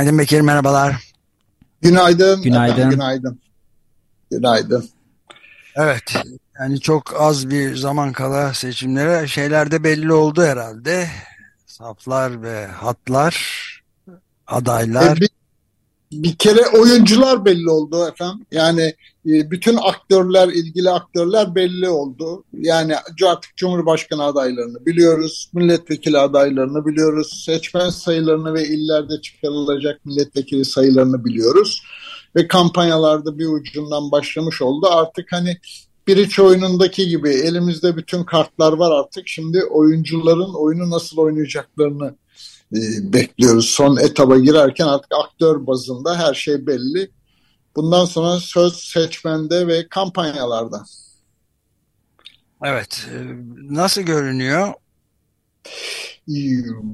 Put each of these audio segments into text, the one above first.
Günaydın Bekir, merhabalar. Günaydın. Günaydın. Efendim, günaydın. Günaydın. Evet, yani çok az bir zaman kala seçimlere şeyler de belli oldu herhalde. Saflar ve hatlar, adaylar. E, bir, bir kere oyuncular belli oldu efendim. Yani e, bütün aktörler, ilgili aktörler belli oldu. Yani artık Cumhurbaşkanı adaylarını biliyoruz, milletvekili adaylarını biliyoruz, seçmen sayılarını ve illerde çıkarılacak milletvekili sayılarını biliyoruz. Ve kampanyalarda bir ucundan başlamış oldu. Artık hani biriç oyunundaki gibi elimizde bütün kartlar var artık. Şimdi oyuncuların oyunu nasıl oynayacaklarını bekliyoruz. Son etaba girerken artık aktör bazında her şey belli. Bundan sonra söz seçmende ve kampanyalarda. Evet, e, nasıl görünüyor? E,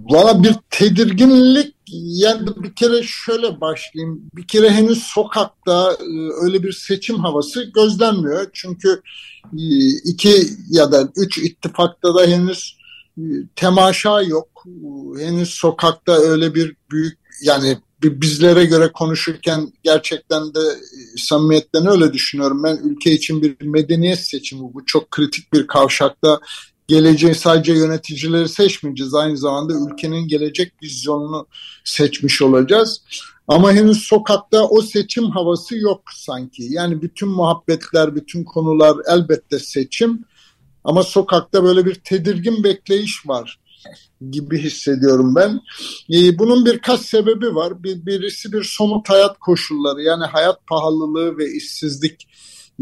valla bir tedirginlik yani bir kere şöyle başlayayım. Bir kere henüz sokakta e, öyle bir seçim havası gözlenmiyor. Çünkü iki ya da üç ittifakta da henüz temaşa yok. Henüz sokakta öyle bir büyük yani bizlere göre konuşurken gerçekten de samimiyetten öyle düşünüyorum. Ben ülke için bir medeniyet seçimi bu çok kritik bir kavşakta geleceği sadece yöneticileri seçmeyeceğiz. Aynı zamanda ülkenin gelecek vizyonunu seçmiş olacağız. Ama henüz sokakta o seçim havası yok sanki. Yani bütün muhabbetler, bütün konular elbette seçim. Ama sokakta böyle bir tedirgin bekleyiş var gibi hissediyorum ben. Ee, bunun birkaç sebebi var. Bir, birisi bir somut hayat koşulları yani hayat pahalılığı ve işsizlik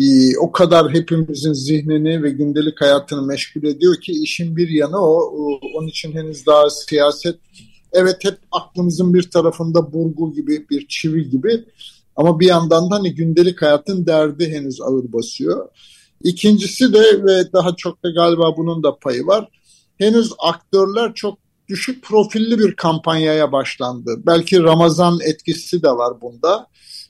ee, o kadar hepimizin zihnini ve gündelik hayatını meşgul ediyor ki işin bir yanı o. Onun için henüz daha siyaset evet hep aklımızın bir tarafında burgu gibi bir çivi gibi ama bir yandan da hani gündelik hayatın derdi henüz ağır basıyor. İkincisi de ve daha çok da galiba bunun da payı var. Henüz aktörler çok düşük profilli bir kampanyaya başlandı. Belki Ramazan etkisi de var bunda.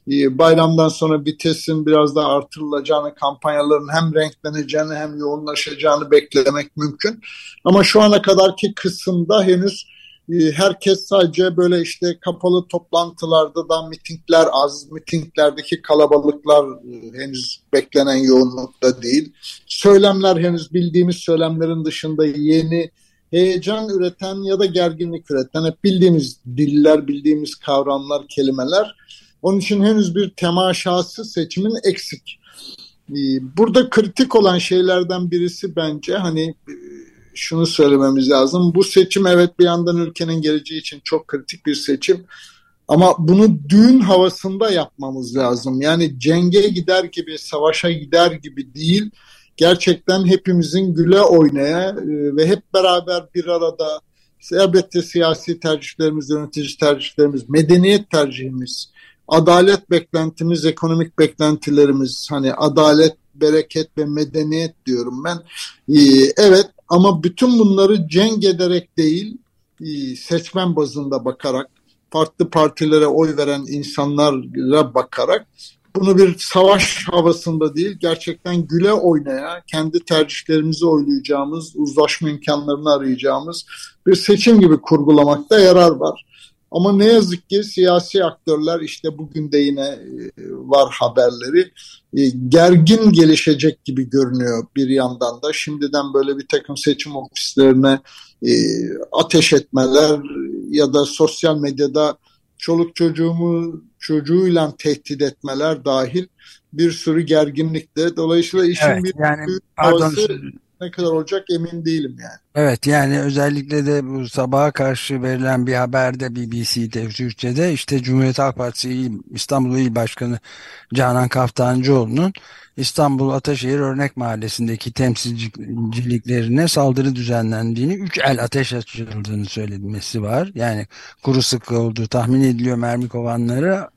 Ee, bayramdan sonra vitesin biraz daha artırılacağını, kampanyaların hem renkleneceğini hem yoğunlaşacağını beklemek mümkün. Ama şu ana kadarki kısımda henüz herkes sadece böyle işte kapalı toplantılarda da mitingler az, mitinglerdeki kalabalıklar e, henüz beklenen yoğunlukta değil. Söylemler henüz bildiğimiz söylemlerin dışında yeni heyecan üreten ya da gerginlik üreten hep bildiğimiz diller, bildiğimiz kavramlar, kelimeler. Onun için henüz bir temaşası seçimin eksik. E, burada kritik olan şeylerden birisi bence hani şunu söylememiz lazım. Bu seçim evet bir yandan ülkenin geleceği için çok kritik bir seçim. Ama bunu düğün havasında yapmamız lazım. Yani cenge gider gibi, savaşa gider gibi değil. Gerçekten hepimizin güle oynaya e, ve hep beraber bir arada elbette siyasi tercihlerimiz, yönetici tercihlerimiz, medeniyet tercihimiz, adalet beklentimiz, ekonomik beklentilerimiz, hani adalet, bereket ve medeniyet diyorum ben. E, evet ama bütün bunları cenk ederek değil, e, seçmen bazında bakarak, farklı partilere oy veren insanlara bakarak bunu bir savaş havasında değil, gerçekten güle oynaya, kendi tercihlerimizi oylayacağımız, uzlaşma imkanlarını arayacağımız bir seçim gibi kurgulamakta yarar var. Ama ne yazık ki siyasi aktörler işte bugün de yine e, var haberleri e, gergin gelişecek gibi görünüyor bir yandan da. Şimdiden böyle bir takım seçim ofislerine e, ateş etmeler ya da sosyal medyada çoluk çocuğumu çocuğuyla tehdit etmeler dahil bir sürü gerginlikte. Dolayısıyla işin evet, bir yani, pardon, havası ne kadar olacak emin değilim yani. Evet yani özellikle de bu sabaha karşı verilen bir haberde BBC'de Türkçe'de işte Cumhuriyet Halk Partisi İstanbul İl Başkanı Canan Kaftancıoğlu'nun İstanbul Ataşehir Örnek Mahallesi'ndeki temsilciliklerine saldırı düzenlendiğini, üç el ateş açıldığını söylemesi var. Yani kuru sıkı olduğu tahmin ediliyor mermi kovanları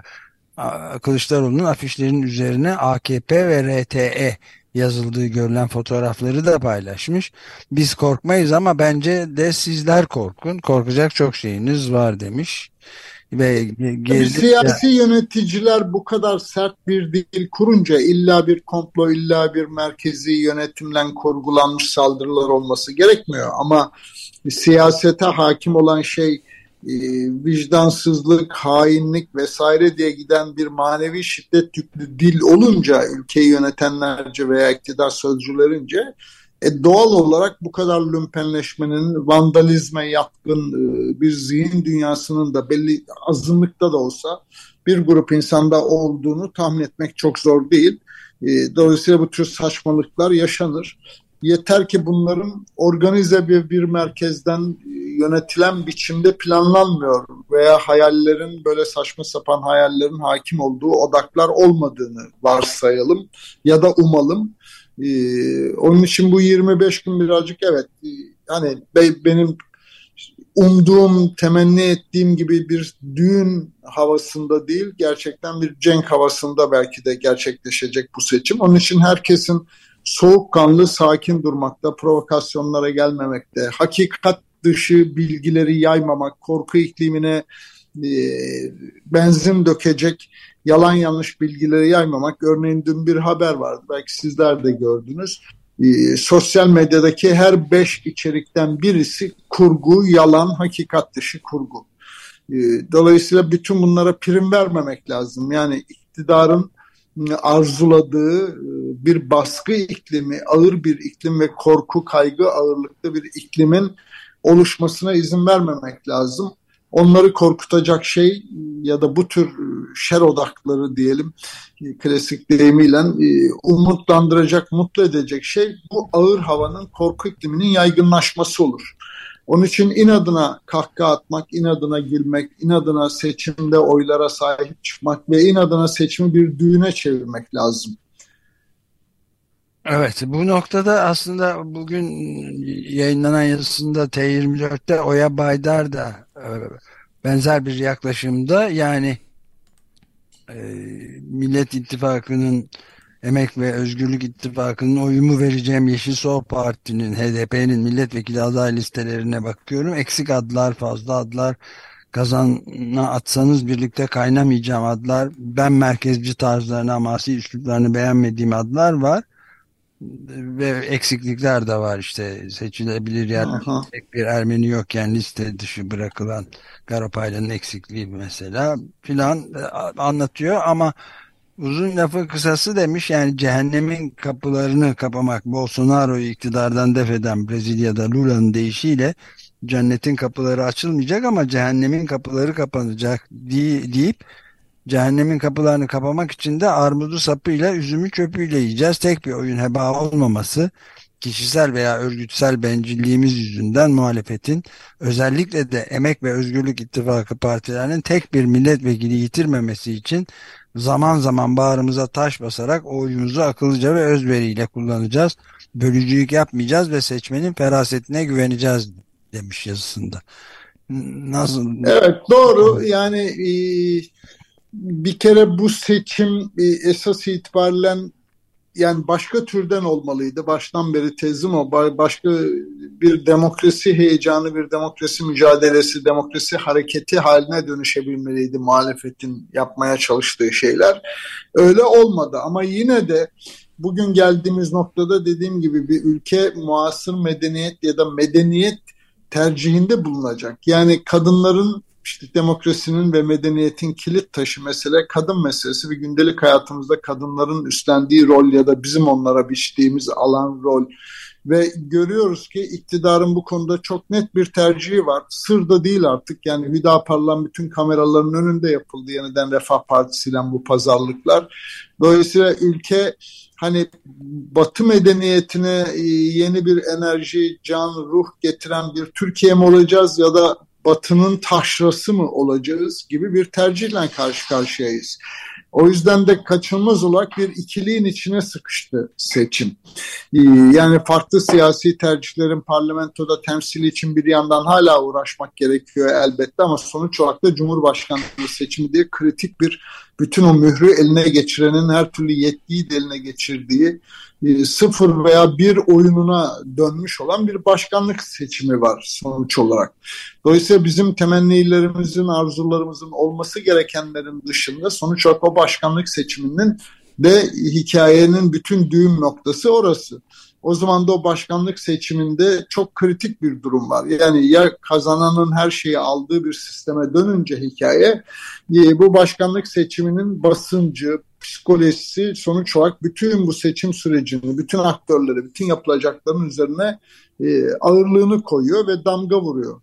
Kılıçdaroğlu'nun afişlerin üzerine AKP ve RTE yazıldığı görülen fotoğrafları da paylaşmış. Biz korkmayız ama bence de sizler korkun. Korkacak çok şeyiniz var demiş. Ve gezdik siyasi ya. yöneticiler bu kadar sert bir dil kurunca illa bir komplo, illa bir merkezi yönetimle kurgulanmış saldırılar olması gerekmiyor. Ama siyasete hakim olan şey e, vicdansızlık, hainlik vesaire diye giden bir manevi şiddet yüklü dil olunca ülkeyi yönetenlerce veya iktidar sözcülerince e, doğal olarak bu kadar lümpenleşmenin vandalizme yatkın e, bir zihin dünyasının da belli azınlıkta da olsa bir grup insanda olduğunu tahmin etmek çok zor değil. E, dolayısıyla bu tür saçmalıklar yaşanır. Yeter ki bunların organize bir, bir merkezden yönetilen biçimde planlanmıyor veya hayallerin böyle saçma sapan hayallerin hakim olduğu odaklar olmadığını varsayalım ya da umalım. Ee, onun için bu 25 gün birazcık evet hani benim umduğum, temenni ettiğim gibi bir düğün havasında değil, gerçekten bir cenk havasında belki de gerçekleşecek bu seçim. Onun için herkesin soğukkanlı, sakin durmakta, provokasyonlara gelmemekte, hakikat dışı bilgileri yaymamak, korku iklimine e, benzin dökecek yalan yanlış bilgileri yaymamak. Örneğin dün bir haber vardı, belki sizler de gördünüz. E, sosyal medyadaki her beş içerikten birisi kurgu, yalan, hakikat dışı kurgu. E, dolayısıyla bütün bunlara prim vermemek lazım. Yani iktidarın arzuladığı e, bir baskı iklimi, ağır bir iklim ve korku, kaygı ağırlıklı bir iklimin oluşmasına izin vermemek lazım. Onları korkutacak şey ya da bu tür şer odakları diyelim klasik deyimiyle e, umutlandıracak, mutlu edecek şey bu ağır havanın korku ikliminin yaygınlaşması olur. Onun için inadına kahkaha atmak, inadına gülmek, inadına seçimde oylara sahip çıkmak ve inadına seçimi bir düğüne çevirmek lazım. Evet bu noktada aslında bugün yayınlanan yazısında T24'te Oya Baydar da e, benzer bir yaklaşımda yani e, Millet İttifakı'nın Emek ve Özgürlük İttifakı'nın oyumu vereceğim Yeşil Sol Parti'nin HDP'nin milletvekili aday listelerine bakıyorum. Eksik adlar fazla adlar kazana atsanız birlikte kaynamayacağım adlar ben merkezci tarzlarını amasi üsluplarını beğenmediğim adlar var ve eksiklikler de var işte seçilebilir yer tek bir Ermeni yokken liste dışı bırakılan Garopaylı'nın eksikliği mesela filan e, anlatıyor ama uzun lafı kısası demiş yani cehennemin kapılarını kapamak Bolsonaro'yu iktidardan def eden Brezilya'da Lula'nın deyişiyle cennetin kapıları açılmayacak ama cehennemin kapıları kapanacak deyip Cehennemin kapılarını kapamak için de armudu sapıyla üzümü çöpüyle yiyeceğiz. Tek bir oyun heba olmaması kişisel veya örgütsel bencilliğimiz yüzünden muhalefetin özellikle de Emek ve Özgürlük İttifakı partilerinin tek bir milletvekili yitirmemesi için zaman zaman bağrımıza taş basarak oyumuzu akıllıca ve özveriyle kullanacağız. Bölücülük yapmayacağız ve seçmenin ferasetine güveneceğiz demiş yazısında. Nasıl? Evet doğru yani e, bir kere bu seçim e, esas itibariyle yani başka türden olmalıydı. Baştan beri tezim o. Başka bir demokrasi heyecanı, bir demokrasi mücadelesi, demokrasi hareketi haline dönüşebilmeliydi muhalefetin yapmaya çalıştığı şeyler. Öyle olmadı ama yine de bugün geldiğimiz noktada dediğim gibi bir ülke muasır medeniyet ya da medeniyet tercihinde bulunacak. Yani kadınların işte demokrasinin ve medeniyetin kilit taşı mesele kadın meselesi ve gündelik hayatımızda kadınların üstlendiği rol ya da bizim onlara biçtiğimiz alan rol ve görüyoruz ki iktidarın bu konuda çok net bir tercihi var. Sır da değil artık yani Hüdapar'la bütün kameraların önünde yapıldı yeniden Refah Partisi ile bu pazarlıklar. Dolayısıyla ülke hani Batı medeniyetine e, yeni bir enerji, can, ruh getiren bir Türkiye mi olacağız ya da Batı'nın taşrası mı olacağız gibi bir tercihle karşı karşıyayız. O yüzden de kaçınılmaz olarak bir ikiliğin içine sıkıştı seçim. Ee, yani farklı siyasi tercihlerin parlamentoda temsili için bir yandan hala uğraşmak gerekiyor elbette ama sonuç olarak da Cumhurbaşkanlığı seçimi diye kritik bir bütün o mührü eline geçirenin her türlü yetkiyi de eline geçirdiği e, sıfır veya bir oyununa dönmüş olan bir başkanlık seçimi var sonuç olarak. Dolayısıyla bizim temennilerimizin, arzularımızın olması gerekenlerin dışında sonuç olarak o başkanlık seçiminin de hikayenin bütün düğüm noktası orası. O zaman da o başkanlık seçiminde çok kritik bir durum var. Yani ya kazananın her şeyi aldığı bir sisteme dönünce hikaye e, bu başkanlık seçiminin basıncı, psikolojisi sonuç olarak bütün bu seçim sürecini, bütün aktörleri, bütün yapılacakların üzerine e, ağırlığını koyuyor ve damga vuruyor.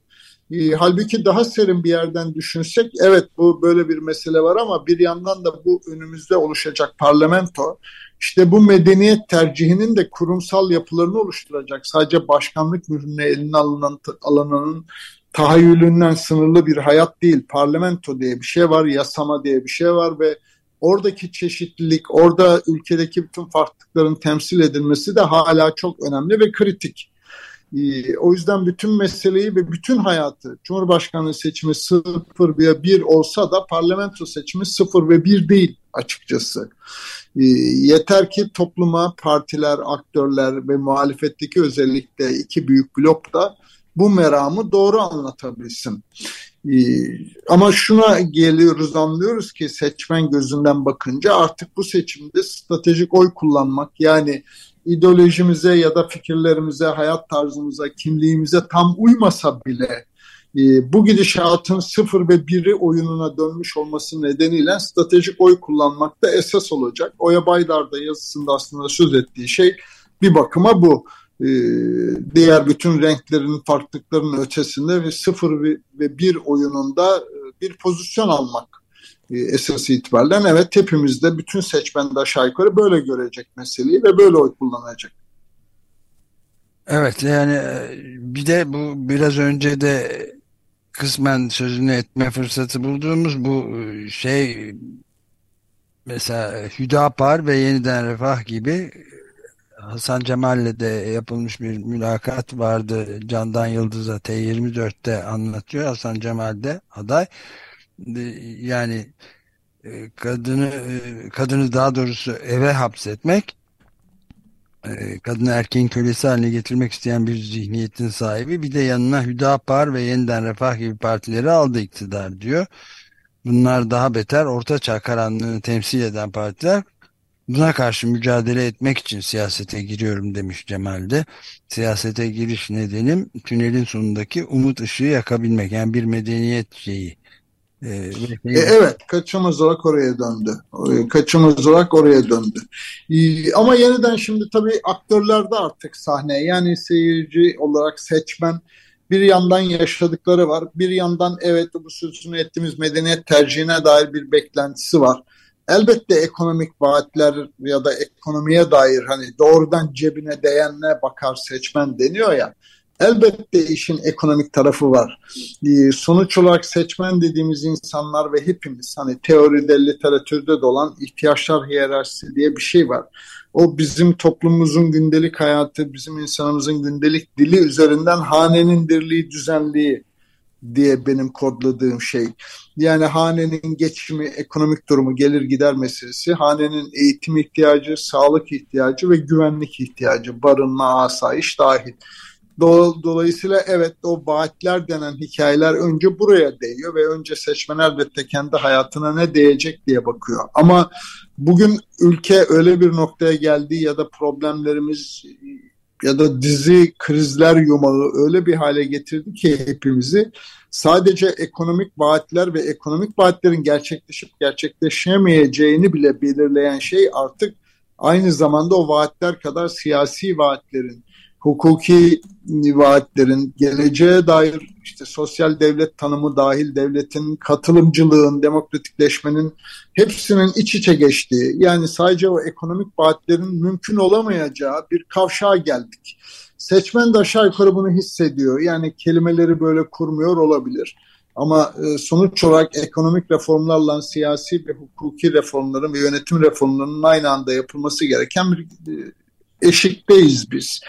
E, halbuki daha serin bir yerden düşünsek evet bu böyle bir mesele var ama bir yandan da bu önümüzde oluşacak parlamento işte bu medeniyet tercihinin de kurumsal yapılarını oluşturacak. Sadece başkanlık mührüne eline alınan alanının tahayyülünden sınırlı bir hayat değil. Parlamento diye bir şey var, yasama diye bir şey var ve oradaki çeşitlilik, orada ülkedeki bütün farklılıkların temsil edilmesi de hala çok önemli ve kritik. Ee, o yüzden bütün meseleyi ve bütün hayatı Cumhurbaşkanlığı seçimi sıfır ve bir olsa da parlamento seçimi sıfır ve bir değil açıkçası. Ee, yeter ki topluma partiler, aktörler ve muhalefetteki özellikle iki büyük blok da bu meramı doğru anlatabilsin. Ee, ama şuna geliyoruz anlıyoruz ki seçmen gözünden bakınca artık bu seçimde stratejik oy kullanmak yani ideolojimize ya da fikirlerimize, hayat tarzımıza, kimliğimize tam uymasa bile e, bu gidişatın sıfır ve biri oyununa dönmüş olması nedeniyle stratejik oy kullanmak da esas olacak. Oya Baydar da yazısında aslında söz ettiği şey bir bakıma bu. E, diğer bütün renklerin farklılıklarının ötesinde ve sıfır ve bir oyununda e, bir pozisyon almak esas itibariyle evet hepimizde bütün seçmen de aşağı yukarı böyle görecek meseleyi ve böyle oy kullanacak. Evet yani e, bir de bu biraz önce de kısmen sözünü etme fırsatı bulduğumuz bu e, şey mesela Hüdapar ve Yeniden Refah gibi Hasan Cemal'le de yapılmış bir mülakat vardı. Candan Yıldız'a T24'te anlatıyor. Hasan Cemal de aday yani e, kadını e, kadını daha doğrusu eve hapsetmek e, kadını erkeğin kölesi haline getirmek isteyen bir zihniyetin sahibi bir de yanına Hüdapar ve Yeniden Refah gibi partileri aldı iktidar diyor. Bunlar daha beter ortaçağ karanlığını temsil eden partiler buna karşı mücadele etmek için siyasete giriyorum demiş Cemal'de. Siyasete giriş nedenim tünelin sonundaki umut ışığı yakabilmek yani bir medeniyet şeyi e, evet, kaçımız olarak oraya döndü. Kaçımız olarak oraya döndü. E, ama yeniden şimdi tabii aktörler de artık sahne. Yani seyirci olarak seçmen bir yandan yaşadıkları var. Bir yandan evet bu sözünü ettiğimiz medeniyet tercihine dair bir beklentisi var. Elbette ekonomik vaatler ya da ekonomiye dair hani doğrudan cebine değenle bakar seçmen deniyor ya. Elbette işin ekonomik tarafı var. Ee, sonuç olarak seçmen dediğimiz insanlar ve hepimiz hani teoride, literatürde dolan ihtiyaçlar hiyerarşisi diye bir şey var. O bizim toplumumuzun gündelik hayatı, bizim insanımızın gündelik dili üzerinden hanenin dirliği, düzenliği diye benim kodladığım şey. Yani hanenin geçimi, ekonomik durumu, gelir gider meselesi, hanenin eğitim ihtiyacı, sağlık ihtiyacı ve güvenlik ihtiyacı, barınma, asayiş dahil. Dolayısıyla evet o vaatler denen hikayeler önce buraya değiyor ve önce seçmen elbette kendi hayatına ne değecek diye bakıyor. Ama bugün ülke öyle bir noktaya geldi ya da problemlerimiz ya da dizi krizler yumağı öyle bir hale getirdi ki hepimizi sadece ekonomik vaatler ve ekonomik vaatlerin gerçekleşip gerçekleşemeyeceğini bile belirleyen şey artık aynı zamanda o vaatler kadar siyasi vaatlerin hukuki vaatlerin, geleceğe dair işte sosyal devlet tanımı dahil devletin, katılımcılığın, demokratikleşmenin hepsinin iç içe geçtiği, yani sadece o ekonomik vaatlerin mümkün olamayacağı bir kavşağa geldik. Seçmen de aşağı yukarı bunu hissediyor. Yani kelimeleri böyle kurmuyor olabilir. Ama e, sonuç olarak ekonomik reformlarla siyasi ve hukuki reformların ve yönetim reformlarının aynı anda yapılması gereken bir e, eşikteyiz biz.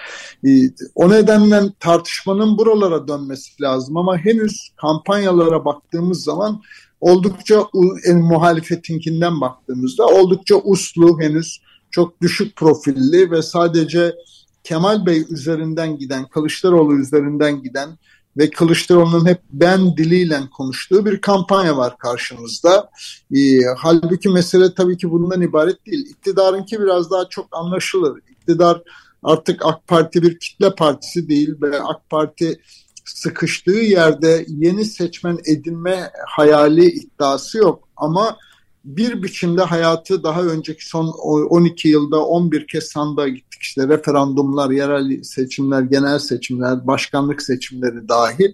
E, o nedenle tartışmanın buralara dönmesi lazım ama henüz kampanyalara baktığımız zaman oldukça en muhalefetinkinden baktığımızda oldukça uslu henüz çok düşük profilli ve sadece Kemal Bey üzerinden giden, Kılıçdaroğlu üzerinden giden ve Kılıçdaroğlu'nun hep ben diliyle konuştuğu bir kampanya var karşımızda. E, halbuki mesele tabii ki bundan ibaret değil. İktidarınki biraz daha çok anlaşılır. İktidar artık AK Parti bir kitle partisi değil ve AK Parti sıkıştığı yerde yeni seçmen edinme hayali iddiası yok. Ama bir biçimde hayatı daha önceki son 12 yılda 11 kez sandığa gittik. İşte referandumlar, yerel seçimler, genel seçimler, başkanlık seçimleri dahil.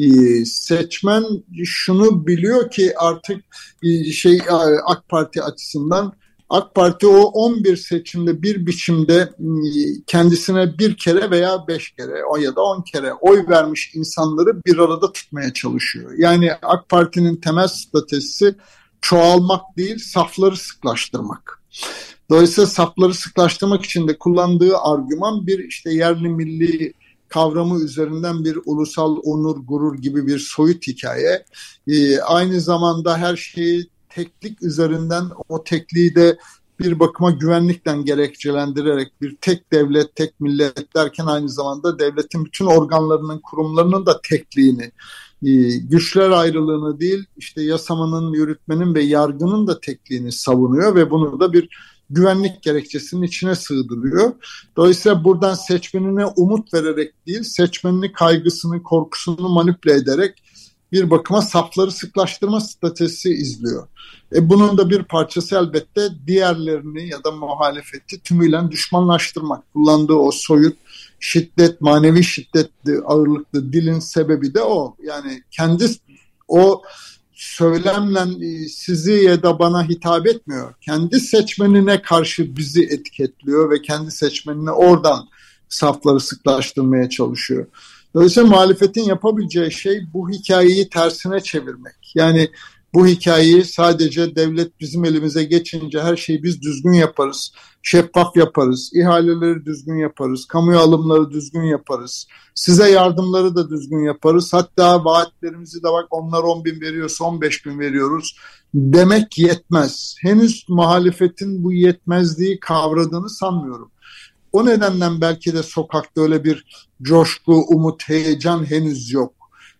Ee, seçmen şunu biliyor ki artık e, şey AK Parti açısından AK Parti o 11 seçimde bir biçimde e, kendisine bir kere veya beş kere ya da on kere oy vermiş insanları bir arada tutmaya çalışıyor. Yani AK Parti'nin temel stratejisi çoğalmak değil, safları sıklaştırmak. Dolayısıyla safları sıklaştırmak için de kullandığı argüman bir işte yerli milli kavramı üzerinden bir ulusal onur, gurur gibi bir soyut hikaye. Ee, aynı zamanda her şeyi teklik üzerinden o tekliği de bir bakıma güvenlikten gerekçelendirerek bir tek devlet, tek millet derken aynı zamanda devletin bütün organlarının, kurumlarının da tekliğini ee, güçler ayrılığını değil işte yasamanın, yürütmenin ve yargının da tekliğini savunuyor ve bunu da bir güvenlik gerekçesinin içine sığdırıyor. Dolayısıyla buradan seçmenine umut vererek değil, seçmenini kaygısını, korkusunu manipüle ederek bir bakıma safları sıklaştırma stratejisi izliyor. E bunun da bir parçası elbette diğerlerini ya da muhalefeti tümüyle düşmanlaştırmak. Kullandığı o soyut şiddet, manevi şiddet ağırlıklı dilin sebebi de o. Yani kendi o söylemle e, sizi ya da bana hitap etmiyor. Kendi seçmenine karşı bizi etiketliyor ve kendi seçmenine oradan safları sıklaştırmaya çalışıyor. Dolayısıyla muhalefetin yapabileceği şey bu hikayeyi tersine çevirmek. Yani bu hikayeyi sadece devlet bizim elimize geçince her şeyi biz düzgün yaparız, şeffaf yaparız, ihaleleri düzgün yaparız, kamu alımları düzgün yaparız, size yardımları da düzgün yaparız. Hatta vaatlerimizi de bak onlar 10 bin veriyorsa 15 bin veriyoruz demek yetmez. Henüz muhalefetin bu yetmezliği kavradığını sanmıyorum. O nedenden belki de sokakta öyle bir coşku, umut, heyecan henüz yok.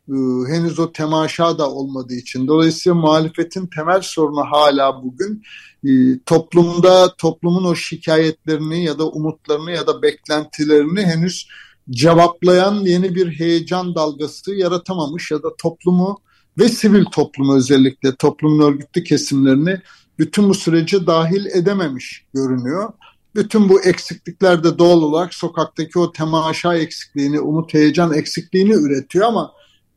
Ee, henüz o temaşa da olmadığı için. Dolayısıyla muhalefetin temel sorunu hala bugün e, toplumda toplumun o şikayetlerini ya da umutlarını ya da beklentilerini henüz cevaplayan yeni bir heyecan dalgası yaratamamış ya da toplumu ve sivil toplumu özellikle toplumun örgütlü kesimlerini bütün bu sürece dahil edememiş görünüyor. Bütün bu eksiklikler de doğal olarak sokaktaki o temaşa eksikliğini, umut heyecan eksikliğini üretiyor ama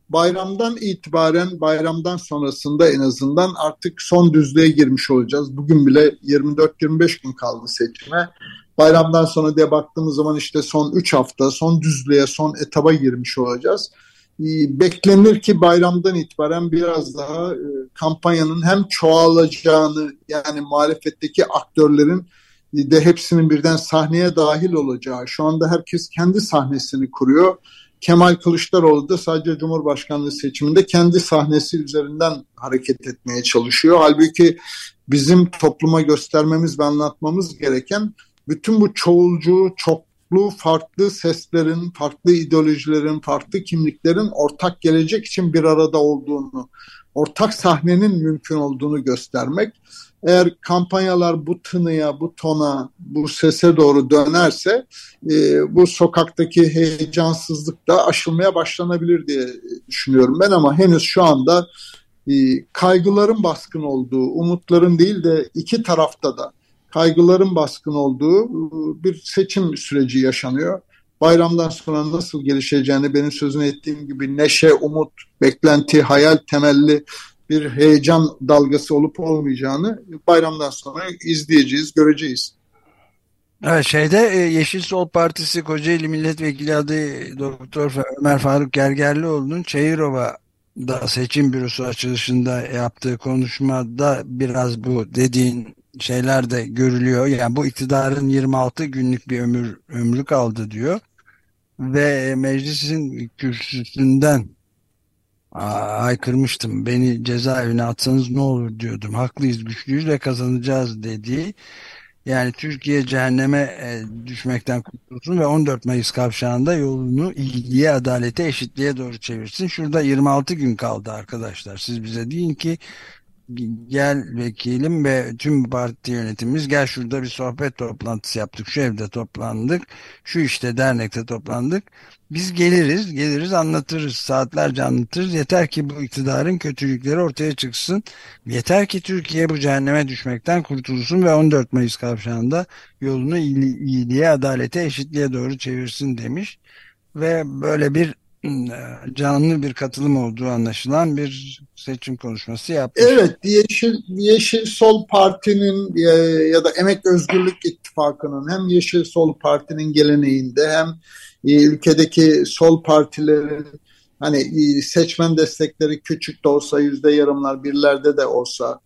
bayramdan itibaren bayramdan sonrasında en azından artık son düzlüğe girmiş olacağız. Bugün bile 24-25 gün kaldı seçime. Bayramdan sonra diye baktığımız zaman işte son 3 hafta son düzlüğe son etaba girmiş olacağız. Ee, beklenir ki bayramdan itibaren biraz daha e, kampanyanın hem çoğalacağını yani muhalefetteki aktörlerin de hepsinin birden sahneye dahil olacağı. Şu anda herkes kendi sahnesini kuruyor Kemal Kılıçdaroğlu da sadece Cumhurbaşkanlığı seçiminde kendi sahnesi üzerinden hareket etmeye çalışıyor. Halbuki bizim topluma göstermemiz ve anlatmamız gereken bütün bu çoğulcu, çoklu farklı seslerin, farklı ideolojilerin, farklı kimliklerin ortak gelecek için bir arada olduğunu, ortak sahnenin mümkün olduğunu göstermek eğer kampanyalar bu tınıya, bu tona, bu sese doğru dönerse e, bu sokaktaki heyecansızlık da aşılmaya başlanabilir diye düşünüyorum ben ama henüz şu anda e, kaygıların baskın olduğu, umutların değil de iki tarafta da kaygıların baskın olduğu e, bir seçim süreci yaşanıyor. bayramdan sonra nasıl gelişeceğini benim sözünü ettiğim gibi neşe, umut, beklenti, hayal temelli bir heyecan dalgası olup olmayacağını bayramdan sonra izleyeceğiz, göreceğiz. Evet şeyde e, Yeşil Sol Partisi Kocaeli Milletvekili adayı Doktor Ömer Faruk Gergerlioğlu'nun Çayırova'da seçim bürosu açılışında yaptığı konuşmada biraz bu dediğin şeyler de görülüyor. Yani bu iktidarın 26 günlük bir ömür ömrü kaldı diyor. Ve meclisin kürsüsünden aykırmıştım. Beni cezaevine atsanız ne olur diyordum. Haklıyız, güçlüyüz ve kazanacağız dediği yani Türkiye cehenneme e, düşmekten kurtulsun ve 14 Mayıs kavşağında yolunu iyiliğe, adalete, eşitliğe doğru çevirsin. Şurada 26 gün kaldı arkadaşlar. Siz bize deyin ki gel vekilim ve tüm parti yönetimimiz gel şurada bir sohbet toplantısı yaptık. Şu evde toplandık. Şu işte dernekte toplandık. Biz geliriz, geliriz anlatırız. Saatlerce anlatırız. Yeter ki bu iktidarın kötülükleri ortaya çıksın. Yeter ki Türkiye bu cehenneme düşmekten kurtulsun ve 14 Mayıs kavşağında yolunu iyiliğe, adalete, eşitliğe doğru çevirsin demiş. Ve böyle bir canlı bir katılım olduğu anlaşılan bir seçim konuşması yapmış. Evet, Yeşil, Yeşil Sol Parti'nin e, ya da Emek Özgürlük İttifakı'nın hem Yeşil Sol Parti'nin geleneğinde hem e, ülkedeki sol partilerin hani e, seçmen destekleri küçük de olsa yüzde yarımlar birlerde de olsa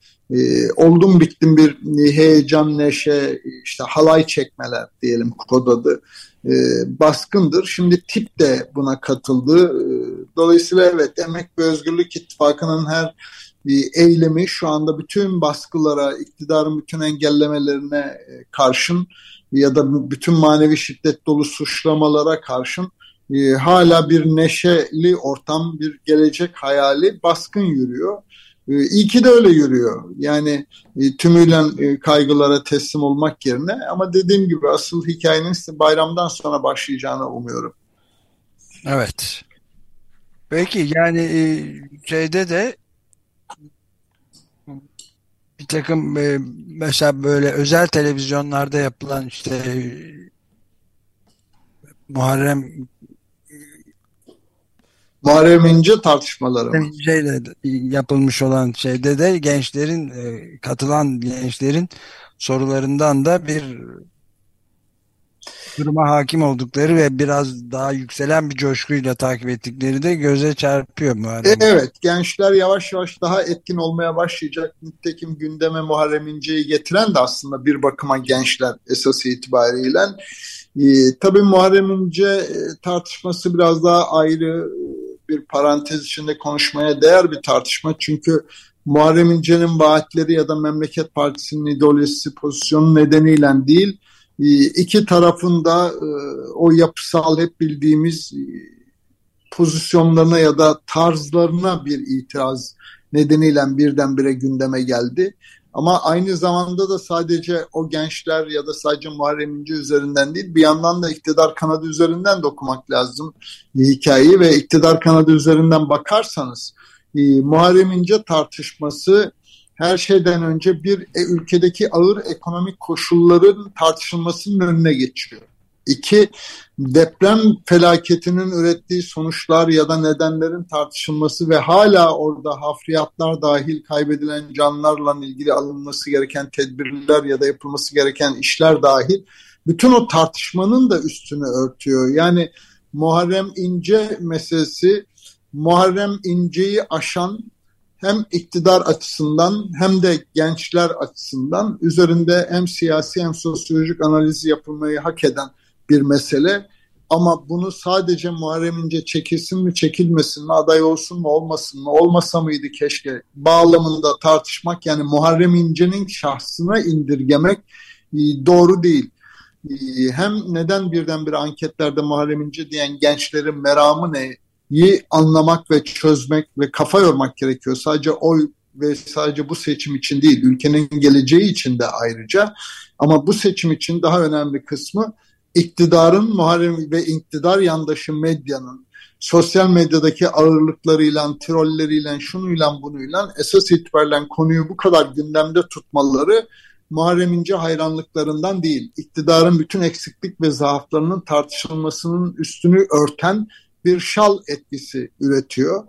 oldum bittim bir heyecan neşe işte halay çekmeler diyelim kod adı e, baskındır. Şimdi tip de buna katıldı. E, dolayısıyla evet Emek ve Özgürlük İttifakı'nın her e, eylemi şu anda bütün baskılara, iktidarın bütün engellemelerine e, karşın ya da bütün manevi şiddet dolu suçlamalara karşın e, hala bir neşeli ortam, bir gelecek hayali baskın yürüyor. E, iyi ki de öyle yürüyor. Yani e, tümüyle e, kaygılara teslim olmak yerine ama dediğim gibi asıl hikayenin bayramdan sonra başlayacağını umuyorum. Evet. Peki yani şeyde de takım mesela böyle özel televizyonlarda yapılan işte Muharrem Muharrem İnce tartışmaları mı? İnce'yle yapılmış olan şeyde de gençlerin e, katılan gençlerin sorularından da bir duruma hakim oldukları ve biraz daha yükselen bir coşkuyla takip ettikleri de göze çarpıyor Muharrem. Evet, gençler yavaş yavaş daha etkin olmaya başlayacak. Nitekim gündeme Muharrem İnce'yi getiren de aslında bir bakıma gençler esas itibariyle. Ee, tabii Muharrem İnce e, tartışması biraz daha ayrı bir parantez içinde konuşmaya değer bir tartışma. Çünkü Muharrem İnce'nin vaatleri ya da Memleket Partisi'nin ideolojisi pozisyonu nedeniyle değil, e, iki tarafında e, o yapısal hep bildiğimiz e, pozisyonlarına ya da tarzlarına bir itiraz nedeniyle birdenbire gündeme geldi. Ama aynı zamanda da sadece o gençler ya da sadece Muharrem İnce üzerinden değil bir yandan da iktidar kanadı üzerinden de okumak lazım hikayeyi ve iktidar kanadı üzerinden bakarsanız e, Muharrem İnce tartışması her şeyden önce bir e, ülkedeki ağır ekonomik koşulların tartışılmasının önüne geçiyor. İki, deprem felaketinin ürettiği sonuçlar ya da nedenlerin tartışılması ve hala orada hafriyatlar dahil kaybedilen canlarla ilgili alınması gereken tedbirler ya da yapılması gereken işler dahil bütün o tartışmanın da üstünü örtüyor. Yani Muharrem İnce meselesi Muharrem İnce'yi aşan hem iktidar açısından hem de gençler açısından üzerinde hem siyasi hem sosyolojik analizi yapılmayı hak eden bir mesele. Ama bunu sadece Muharrem İnce çekilsin mi çekilmesin mi aday olsun mu olmasın mı olmasa mıydı keşke bağlamında tartışmak yani Muharrem İnce'nin şahsına indirgemek e, doğru değil. E, hem neden birdenbire anketlerde Muharrem İnce diyen gençlerin meramı neyi anlamak ve çözmek ve kafa yormak gerekiyor. Sadece oy ve sadece bu seçim için değil ülkenin geleceği için de ayrıca ama bu seçim için daha önemli kısmı iktidarın Muharrem ve iktidar yandaşı medyanın sosyal medyadaki ağırlıklarıyla, trolleriyle, şunuyla bunuyla esas itibariyle konuyu bu kadar gündemde tutmaları Muharrem İnce hayranlıklarından değil. İktidarın bütün eksiklik ve zaaflarının tartışılmasının üstünü örten bir şal etkisi üretiyor.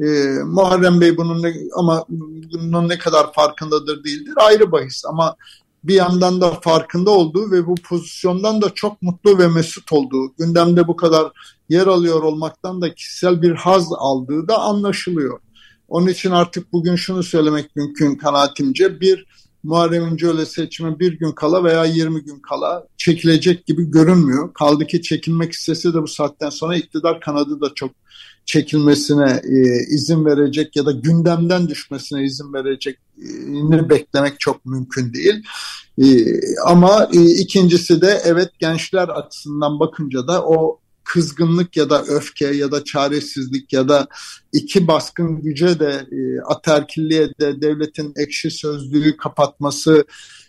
Ee, Muharrem Bey bunun ne, ama bunun ne kadar farkındadır değildir ayrı bahis ama bir yandan da farkında olduğu ve bu pozisyondan da çok mutlu ve mesut olduğu, gündemde bu kadar yer alıyor olmaktan da kişisel bir haz aldığı da anlaşılıyor. Onun için artık bugün şunu söylemek mümkün kanaatimce bir Muharrem İnce öyle seçime bir gün kala veya 20 gün kala çekilecek gibi görünmüyor. Kaldı ki çekilmek istese de bu saatten sonra iktidar kanadı da çok çekilmesine e, izin verecek ya da gündemden düşmesine izin verecekini beklemek çok mümkün değil. E, ama e, ikincisi de evet gençler açısından bakınca da o kızgınlık ya da öfke ya da çaresizlik ya da iki baskın güce de e, aterkilliğe de devletin ekşi sözlüğü kapatması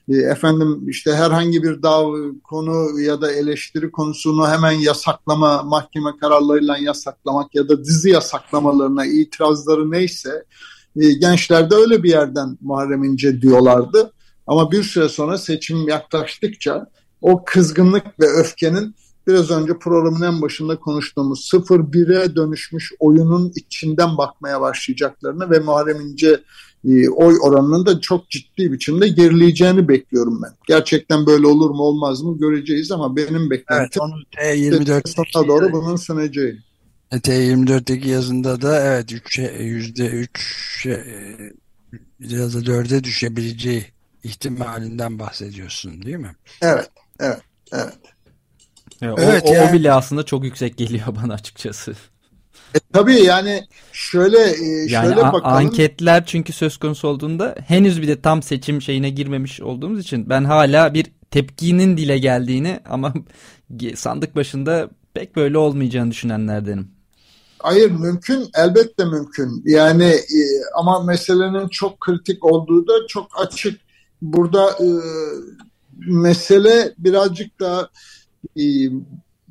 e, efendim işte herhangi bir dav konu ya da eleştiri konusunu hemen yasaklama mahkeme kararlarıyla yasaklamak ya da dizi yasaklamalarına itirazları neyse e, gençlerde öyle bir yerden Muharrem İnce diyorlardı. Ama bir süre sonra seçim yaklaştıkça o kızgınlık ve öfkenin biraz önce programın en başında konuştuğumuz 0-1'e dönüşmüş oyunun içinden bakmaya başlayacaklarını ve Muharrem İnce e, oy oranının da çok ciddi biçimde gerileyeceğini bekliyorum ben. Gerçekten böyle olur mu olmaz mı göreceğiz ama benim beklentim evet, T24'te doğru bunun söneceği. T24'teki yazında da evet yüzde üç ya da dörde düşebileceği ihtimalinden bahsediyorsun değil mi? Evet, evet, evet. Evet, evet o, yani, o bile aslında çok yüksek geliyor bana açıkçası. E, tabii yani şöyle e, yani şöyle bakalım. Anketler çünkü söz konusu olduğunda henüz bir de tam seçim şeyine girmemiş olduğumuz için ben hala bir tepkinin dile geldiğini ama sandık başında pek böyle olmayacağını düşünenlerdenim. Hayır mümkün elbette mümkün yani e, ama meselenin çok kritik olduğu da çok açık. Burada e, mesele birazcık daha e,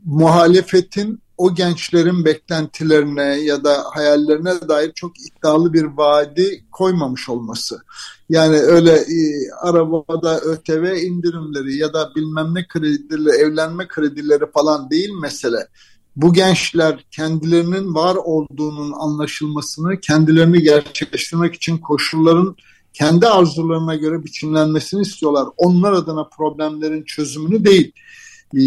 muhalefetin o gençlerin beklentilerine ya da hayallerine dair çok iddialı bir vaadi koymamış olması. Yani öyle e, arabada ÖTV indirimleri ya da bilmem ne kredileri, evlenme kredileri falan değil mesele. Bu gençler kendilerinin var olduğunun anlaşılmasını, kendilerini gerçekleştirmek için koşulların kendi arzularına göre biçimlenmesini istiyorlar. Onlar adına problemlerin çözümünü değil. Ee,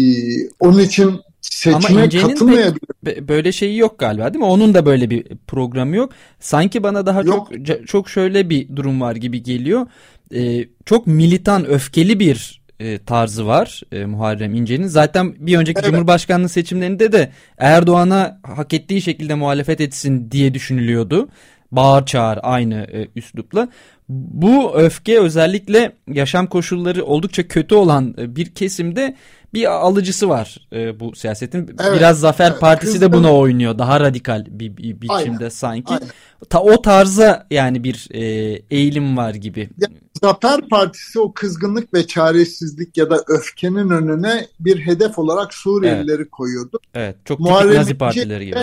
onun için seçime katılmayabilir. Böyle şeyi yok galiba değil mi? Onun da böyle bir programı yok. Sanki bana daha yok. çok çok şöyle bir durum var gibi geliyor. Ee, çok militan, öfkeli bir e, tarzı var e, Muharrem İnce'nin. Zaten bir önceki evet. Cumhurbaşkanlığı seçimlerinde de Erdoğan'a hak ettiği şekilde muhalefet etsin diye düşünülüyordu. Bağır çağır aynı e, üslupla. Bu öfke özellikle yaşam koşulları oldukça kötü olan e, bir kesimde bir alıcısı var e, bu siyasetin. Evet, Biraz Zafer evet, Partisi de buna oynuyor. Daha radikal bir, bir biçimde aynen, sanki. Aynen. Ta o tarza yani bir e, eğilim var gibi. Ya, Zafer Partisi o kızgınlık ve çaresizlik ya da öfkenin önüne bir hedef olarak Suriyelileri evet. koyuyordu. Evet, çok tipik Nazi partileri gibi.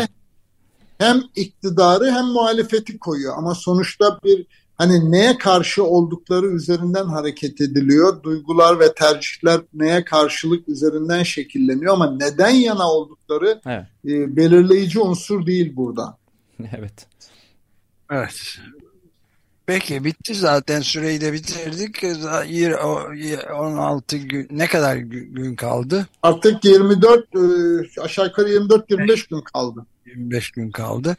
Hem iktidarı hem muhalefeti koyuyor ama sonuçta bir hani neye karşı oldukları üzerinden hareket ediliyor. Duygular ve tercihler neye karşılık üzerinden şekilleniyor ama neden yana oldukları evet. e, belirleyici unsur değil burada. evet. Evet. Peki bitti zaten süreyi de bitirdik. 16 gün ne kadar gün kaldı? Artık 24 e, aşağı yukarı 24-25 gün kaldı. 25 gün kaldı.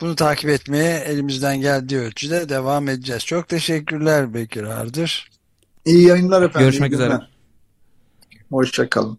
Bunu takip etmeye elimizden geldiği ölçüde devam edeceğiz. Çok teşekkürler Bekir Ardır. İyi yayınlar efendim. Görüşmek üzere. Hoşçakalın.